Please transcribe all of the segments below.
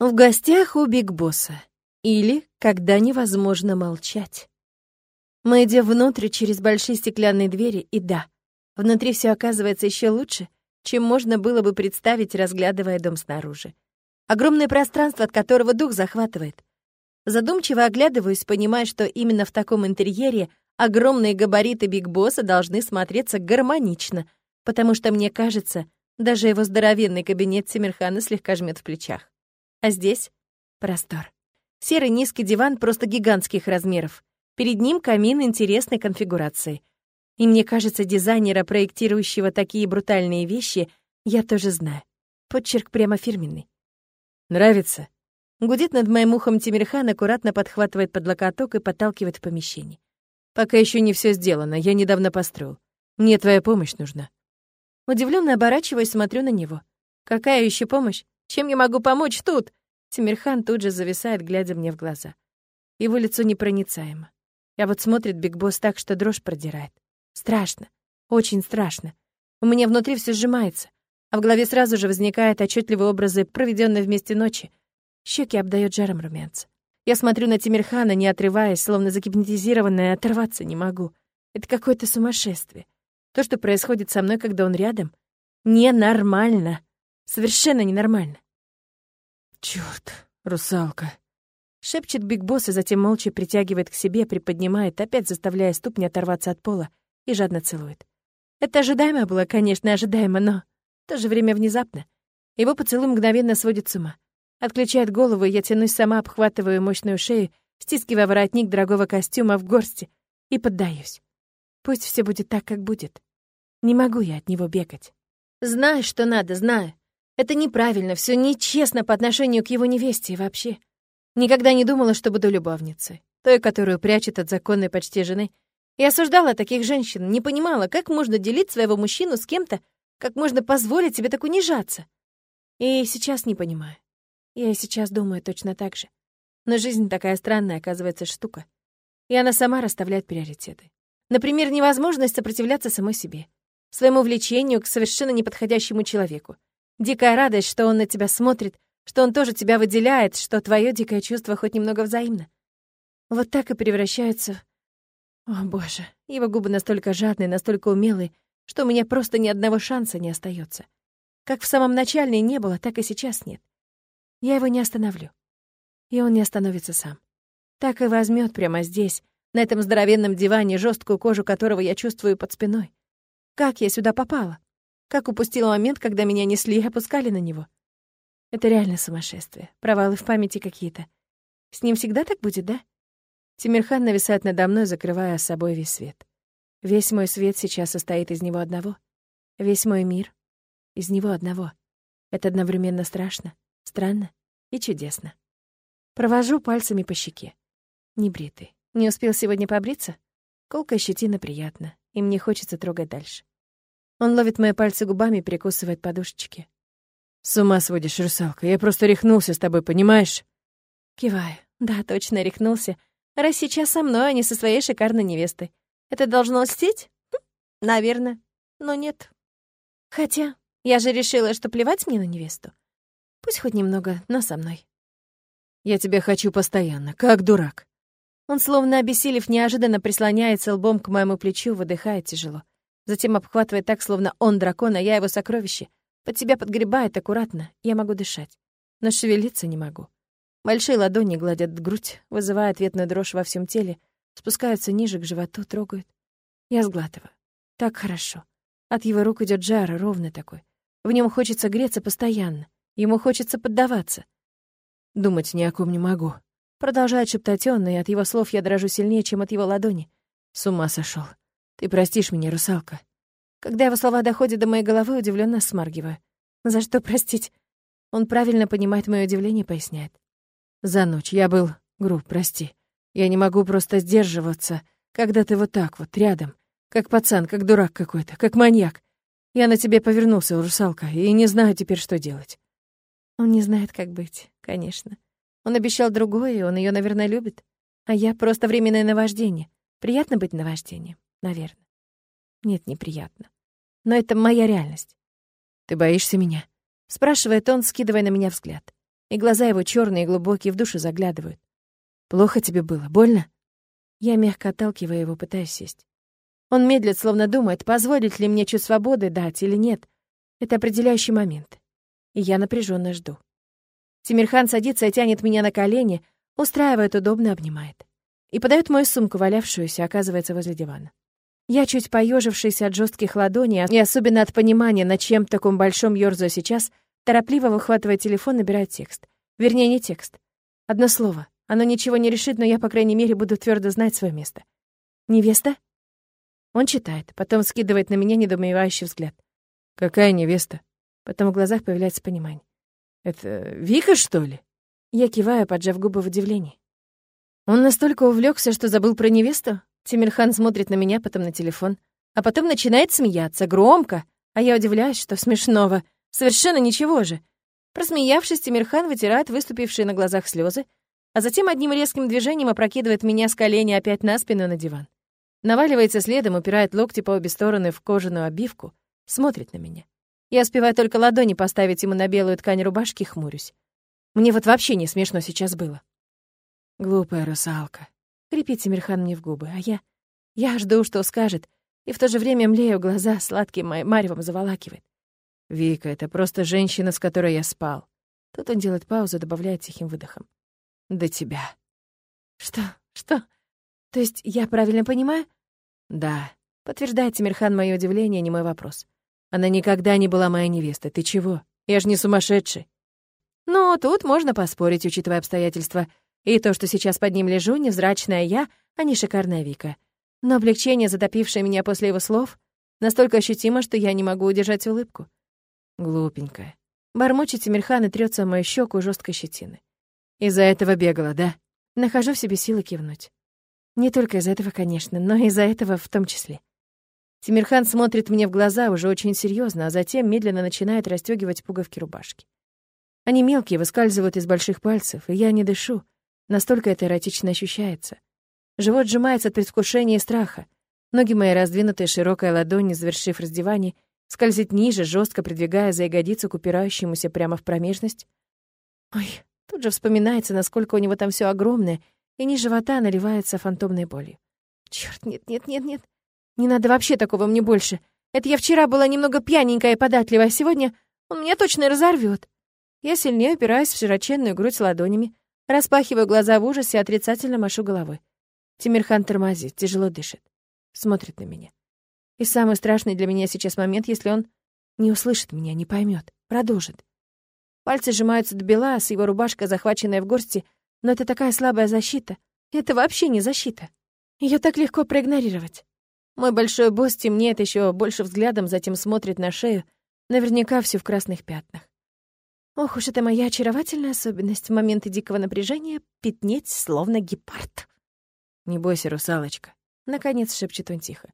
В гостях у Биг Босса. Или когда невозможно молчать. Мы идем внутрь через большие стеклянные двери, и да, внутри все оказывается еще лучше, чем можно было бы представить, разглядывая дом снаружи. Огромное пространство, от которого дух захватывает. Задумчиво оглядываюсь, понимая, что именно в таком интерьере огромные габариты Биг Босса должны смотреться гармонично, потому что, мне кажется, даже его здоровенный кабинет Тимирхана слегка жмет в плечах. А здесь простор. Серый низкий диван просто гигантских размеров. Перед ним камин интересной конфигурации. И мне кажется, дизайнера, проектирующего такие брутальные вещи, я тоже знаю. Подчерк прямо фирменный. «Нравится?» Гудит над моим ухом Тимирхан, аккуратно подхватывает под локоток и подталкивает в помещение. «Пока еще не все сделано, я недавно построил. Мне твоя помощь нужна». Удивленно оборачиваясь, смотрю на него. «Какая еще помощь? Чем я могу помочь тут?» Тимирхан тут же зависает, глядя мне в глаза. Его лицо непроницаемо. А вот смотрит Биг Босс так, что дрожь продирает. Страшно. Очень страшно. У меня внутри все сжимается, а в голове сразу же возникают отчетливые образы проведенной вместе ночи. Щеки обдает жаром румянца. Я смотрю на Тимирхана, не отрываясь, словно загипнотизированная, оторваться не могу. Это какое-то сумасшествие. То, что происходит со мной, когда он рядом, ненормально. Совершенно ненормально. Чёрт, русалка. Шепчет Биг Босс и затем молча притягивает к себе, приподнимает, опять заставляя ступни оторваться от пола и жадно целует. Это ожидаемо было, конечно, ожидаемо, но в то же время внезапно. Его поцелуй мгновенно сводит с ума. Отключает голову, и я тянусь сама, обхватываю мощную шею, стискивая воротник дорогого костюма в горсти и поддаюсь. Пусть все будет так, как будет. Не могу я от него бегать. Знаю, что надо, знаю. Это неправильно, все нечестно по отношению к его невесте и вообще. Никогда не думала, что буду любовницей, той, которую прячет от законной почти жены. И осуждала таких женщин, не понимала, как можно делить своего мужчину с кем-то, как можно позволить себе так унижаться. И сейчас не понимаю. Я и сейчас думаю точно так же. Но жизнь такая странная, оказывается, штука. И она сама расставляет приоритеты. Например, невозможность сопротивляться самой себе, своему влечению к совершенно неподходящему человеку. Дикая радость, что он на тебя смотрит, что он тоже тебя выделяет, что твое дикое чувство хоть немного взаимно. Вот так и превращается... О, боже, его губы настолько жадные, настолько умелые, что у меня просто ни одного шанса не остается. Как в самом начале не было, так и сейчас нет. Я его не остановлю. И он не остановится сам. Так и возьмет прямо здесь, на этом здоровенном диване, жесткую кожу которого я чувствую под спиной. Как я сюда попала? Как упустила момент, когда меня несли и опускали на него? Это реально сумасшествие. Провалы в памяти какие-то. С ним всегда так будет, да? Тимирхан нависает надо мной, закрывая с собой весь свет. Весь мой свет сейчас состоит из него одного. Весь мой мир — из него одного. Это одновременно страшно, странно и чудесно. Провожу пальцами по щеке. Небритый. Не успел сегодня побриться? Колкая щетина приятно, и мне хочется трогать дальше. Он ловит мои пальцы губами и прикусывает подушечки. «С ума сводишь, русалка, я просто рехнулся с тобой, понимаешь?» Киваю. Да, точно рехнулся. Раз сейчас со мной, а не со своей шикарной невестой. Это должно льстить? Хм, наверное. Но нет. Хотя, я же решила, что плевать мне на невесту. Пусть хоть немного, но со мной. Я тебя хочу постоянно, как дурак. Он, словно обессилев, неожиданно прислоняется лбом к моему плечу, выдыхает тяжело. Затем обхватывает так, словно он дракон, а я его сокровище. Под себя подгребает аккуратно, я могу дышать. Но шевелиться не могу. Большие ладони гладят грудь, вызывая ответную дрожь во всем теле, спускаются ниже к животу, трогают. Я сглатываю. Так хорошо. От его рук идет жар, ровный такой. В нем хочется греться постоянно. Ему хочется поддаваться. Думать ни о ком не могу. Продолжает шептать он, и от его слов я дрожу сильнее, чем от его ладони. С ума сошел. Ты простишь меня, русалка. Когда его слова доходят до моей головы, удивленно смаргиваю. За что простить? Он правильно понимает мое удивление, поясняет. За ночь я был груб, прости. Я не могу просто сдерживаться, когда ты вот так вот, рядом. Как пацан, как дурак какой-то, как маньяк. Я на тебе повернулся, русалка, и не знаю теперь, что делать. Он не знает, как быть, конечно. Он обещал другое, и он ее, наверное, любит. А я просто временное наваждение. Приятно быть наваждением, наверное. Нет, неприятно. Но это моя реальность. Ты боишься меня? Спрашивает он, скидывая на меня взгляд. и глаза его черные и глубокие в душу заглядывают. «Плохо тебе было? Больно?» Я мягко отталкиваю его, пытаясь сесть. Он медлит, словно думает, позволит ли мне чуть свободы дать или нет. Это определяющий момент. И я напряженно жду. Тимирхан садится и тянет меня на колени, устраивает удобно, обнимает. И подает мою сумку, валявшуюся, оказывается возле дивана. Я, чуть поежившись от жестких ладоней, и особенно от понимания, на чем таком большом ёрзаю сейчас, торопливо выхватывая телефон, набираю текст. Вернее, не текст. Одно слово. Оно ничего не решит, но я, по крайней мере, буду твердо знать свое место. «Невеста?» Он читает, потом скидывает на меня недоумевающий взгляд. «Какая невеста?» Потом в глазах появляется понимание. «Это Вика, что ли?» Я киваю, поджав губы в удивлении. Он настолько увлекся, что забыл про невесту? Тимирхан смотрит на меня, потом на телефон, а потом начинает смеяться, громко, а я удивляюсь, что смешного. Совершенно ничего же. Просмеявшись, Тимирхан вытирает выступившие на глазах слезы, а затем одним резким движением опрокидывает меня с колени опять на спину на диван. Наваливается следом, упирает локти по обе стороны в кожаную обивку, смотрит на меня. Я успеваю только ладони поставить ему на белую ткань рубашки, хмурюсь. Мне вот вообще не смешно сейчас было. Глупая русалка. Крепит Тимирхан мне в губы, а я... Я жду, что скажет, и в то же время млею глаза, сладким маревом заволакивает. «Вика, это просто женщина, с которой я спал». Тут он делает паузу, добавляет тихим выдохом. «До тебя». «Что? Что? То есть я правильно понимаю?» «Да», — подтверждает Тимирхан мое удивление, не мой вопрос. «Она никогда не была моей невестой. Ты чего? Я же не сумасшедший». «Ну, тут можно поспорить, учитывая обстоятельства. И то, что сейчас под ним лежу, невзрачная я, а не шикарная Вика. Но облегчение, затопившее меня после его слов, настолько ощутимо, что я не могу удержать улыбку. Глупенькая. Бормочет Тимирхан и трётся мою щеку жесткой щетины. Из-за этого бегала, да? Нахожу в себе силы кивнуть. Не только из-за этого, конечно, но и из-за этого в том числе. Тимирхан смотрит мне в глаза уже очень серьезно, а затем медленно начинает расстегивать пуговки рубашки. Они мелкие, выскальзывают из больших пальцев, и я не дышу, Настолько это эротично ощущается. Живот сжимается от предвкушения и страха. Ноги мои раздвинутые, широкая ладонь, завершив раздевание, скользит ниже, жестко придвигая за ягодицу к упирающемуся прямо в промежность. Ой, тут же вспоминается, насколько у него там все огромное, и низ живота наливается фантомной болью. Черт, нет, нет, нет, нет. Не надо вообще такого мне больше. Это я вчера была немного пьяненькая и податливая, а сегодня он меня точно разорвет. Я сильнее упираюсь в широченную грудь ладонями, Распахиваю глаза в ужасе и отрицательно машу головой. Тимирхан тормозит, тяжело дышит. Смотрит на меня. И самый страшный для меня сейчас момент, если он не услышит меня, не поймет, продолжит. Пальцы сжимаются до бела, с его рубашка захваченная в горсти, но это такая слабая защита. Это вообще не защита. Ее так легко проигнорировать. Мой большой босс темнеет еще больше взглядом, затем смотрит на шею, наверняка всю в красных пятнах. Ох уж это моя очаровательная особенность в моменты дикого напряжения пятнеть, словно гепард. «Не бойся, русалочка», — наконец шепчет он тихо.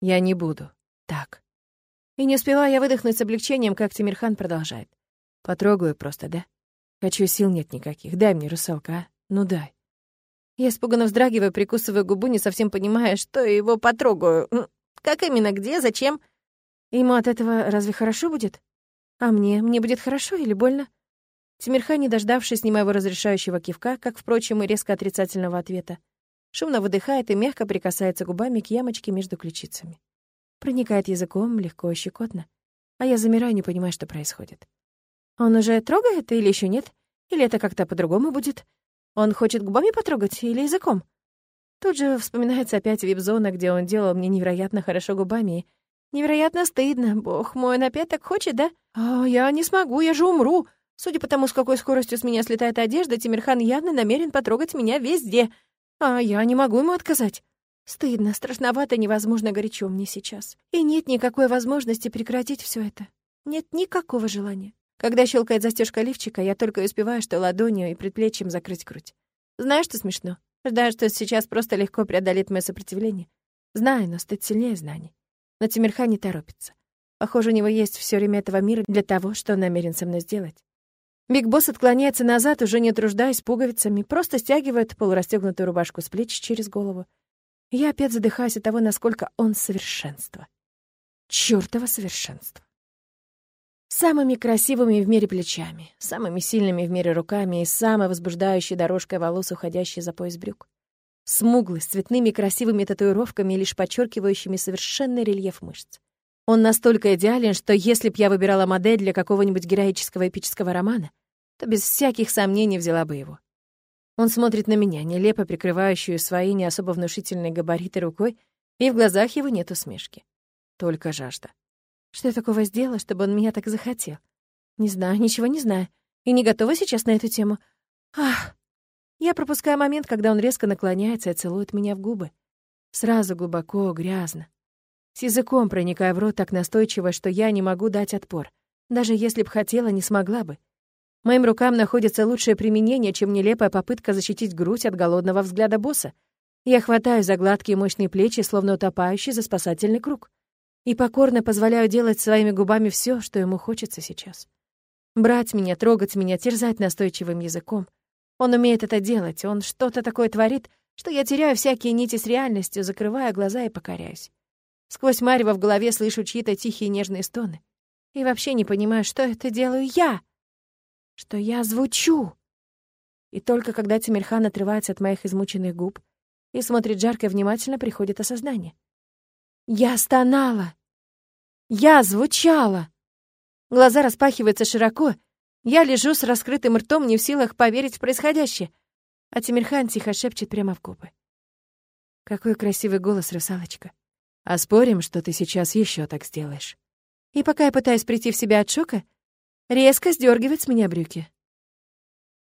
«Я не буду. Так». И не успеваю я выдохнуть с облегчением, как Тимирхан продолжает. «Потрогаю просто, да? Хочу, сил нет никаких. Дай мне, русалка, а? Ну дай». Я испуганно вздрагиваю, прикусываю губу, не совсем понимая, что его потрогаю. Как именно, где, зачем? Ему от этого разве хорошо будет? А мне? Мне будет хорошо или больно? Тимирхан, не дождавшись ни моего разрешающего кивка, как, впрочем, и резко отрицательного ответа, шумно выдыхает и мягко прикасается губами к ямочке между ключицами. Проникает языком легко и щекотно, а я замираю, не понимая, что происходит. Он уже трогает или еще нет? Или это как-то по-другому будет? Он хочет губами потрогать или языком? Тут же вспоминается опять вип-зона, где он делал мне невероятно хорошо губами, Невероятно стыдно. Бог мой, он опять так хочет, да? А я не смогу, я же умру. Судя по тому, с какой скоростью с меня слетает одежда, Тимирхан явно намерен потрогать меня везде. А я не могу ему отказать. Стыдно, страшновато, невозможно горячо мне сейчас. И нет никакой возможности прекратить все это. Нет никакого желания. Когда щелкает застежка лифчика, я только успеваю, что ладонью и предплечьем закрыть грудь. Знаешь, что смешно? Ждаю, что сейчас просто легко преодолит мое сопротивление. Знаю, но стыд сильнее знаний. Но Тимирхан не торопится. Похоже, у него есть все время этого мира для того, что он намерен со мной сделать. Биг Босс отклоняется назад, уже не труждаясь пуговицами, просто стягивает полурастегнутую рубашку с плеч через голову. я опять задыхаюсь от того, насколько он совершенство. Чёртово совершенство. самыми красивыми в мире плечами, самыми сильными в мире руками и самой возбуждающей дорожкой волос, уходящей за пояс брюк. Смуглый, с цветными красивыми татуировками, лишь подчеркивающими совершенный рельеф мышц. Он настолько идеален, что если б я выбирала модель для какого-нибудь героического эпического романа, то без всяких сомнений взяла бы его. Он смотрит на меня, нелепо прикрывающую свои не особо внушительные габариты рукой, и в глазах его нет усмешки. Только жажда. Что я такого сделала, чтобы он меня так захотел? Не знаю, ничего не знаю. И не готова сейчас на эту тему. Ах! Я пропускаю момент, когда он резко наклоняется и целует меня в губы. Сразу глубоко, грязно. С языком проникая в рот так настойчиво, что я не могу дать отпор. Даже если б хотела, не смогла бы. Моим рукам находится лучшее применение, чем нелепая попытка защитить грудь от голодного взгляда босса. Я хватаю за гладкие мощные плечи, словно утопающий за спасательный круг. И покорно позволяю делать своими губами все, что ему хочется сейчас. Брать меня, трогать меня, терзать настойчивым языком. Он умеет это делать, он что-то такое творит, что я теряю всякие нити с реальностью, закрывая глаза и покоряюсь. Сквозь марево в голове слышу чьи-то тихие нежные стоны. И вообще не понимаю, что это делаю я что я звучу. И только когда Тимирхан отрывается от моих измученных губ и смотрит жарко и внимательно, приходит осознание. Я стонала. Я звучала. Глаза распахиваются широко. Я лежу с раскрытым ртом, не в силах поверить в происходящее. А Тимирхан тихо шепчет прямо в губы. Какой красивый голос, русалочка. А спорим, что ты сейчас еще так сделаешь. И пока я пытаюсь прийти в себя от шока, резко сдергивает с меня брюки.